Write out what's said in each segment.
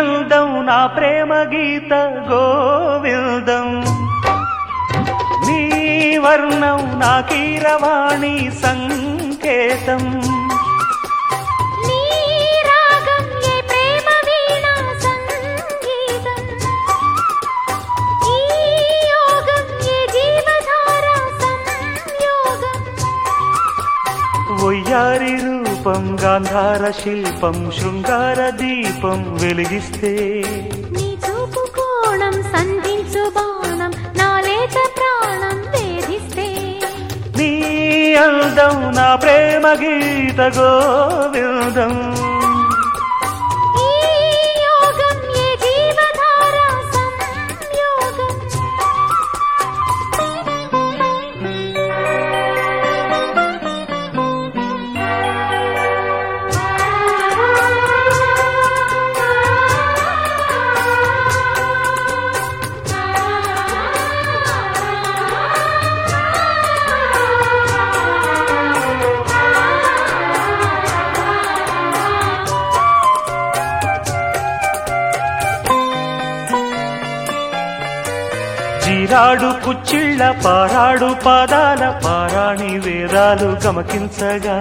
అందం నా ప్రేమ గీత గోవిందం. నీ వర్ణం నా కీరవాణి సంకేతం. రూపం గాంధార శిల్పం శృంగార దీపం వెలిగిస్తే. నీ చూపు కోణం సంధించు బాణం నా లేత ప్రాణం వేధిస్తే. నీ అందం నా ప్రేమ గీత గోవిందం. జీరాడు కుచ్చిళ్ళ పారాడు పాదాల పారాణి వేదాలు గమకించగా.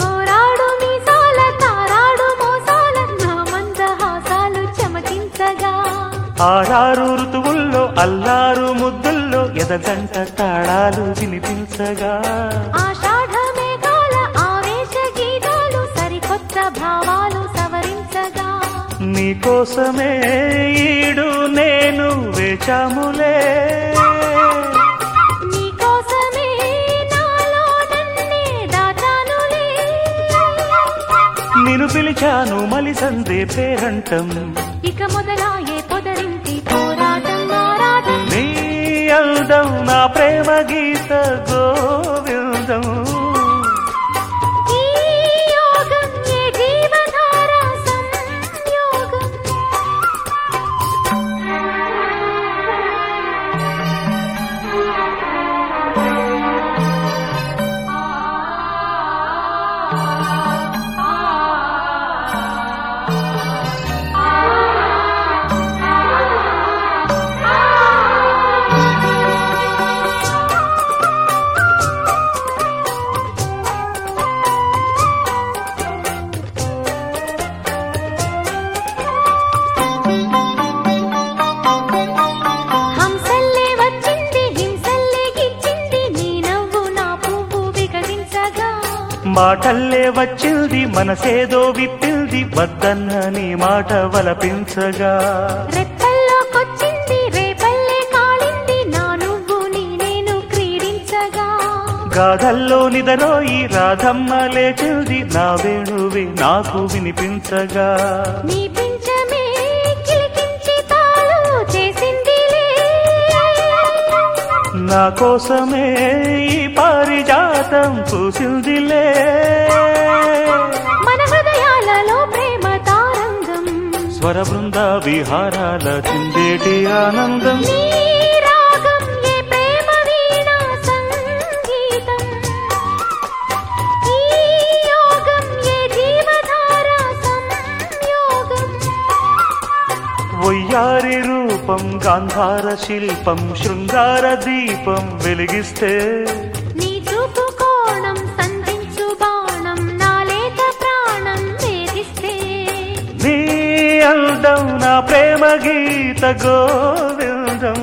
కోరాడు మీసాల తారాడు మోసాల నా మందహాసాలు చెమకించగా. ఆరారు ఋతువుల్లో అల్లారు ముద్దుల్లో ఎదగంట తాళాలు వినిపించగా. ఆషాఢ మేఘాల ఆవేశ గీతాలు సరికొత్త భావాలు నీకోసమే ఈడు నేను వేచాములే. నిన్ను పిలిచాను మలిసందే పేరంటం. ఇక మొదలాయే పొదరింటి పోరాటం నీ అందం నా ప్రేమ గీత మాటల్లే వచ్చింది మనసేదో విప్పింది వద్దన్న నీ మాట వలపించగా గాథల్లో నిదరోయి రాధమ్మ లేచింది నా వేణువి నాకు వినిపించగా. నా కోసమే ఈ పారిజాతం పూసిందిలే. మన హృదయాలలో ప్రేమ తారంగం. స్వర బృంద విహారాల చిందేటి ఆనందం. రూపం గాంధార శిల్పం శృంగార దీపం వెలిగిస్తే నీ చూపు కోణం సంధించు బాణం నా లేత ప్రాణం వేధిస్తే. నీ అందం నా ప్రేమ గీత గోవిందం.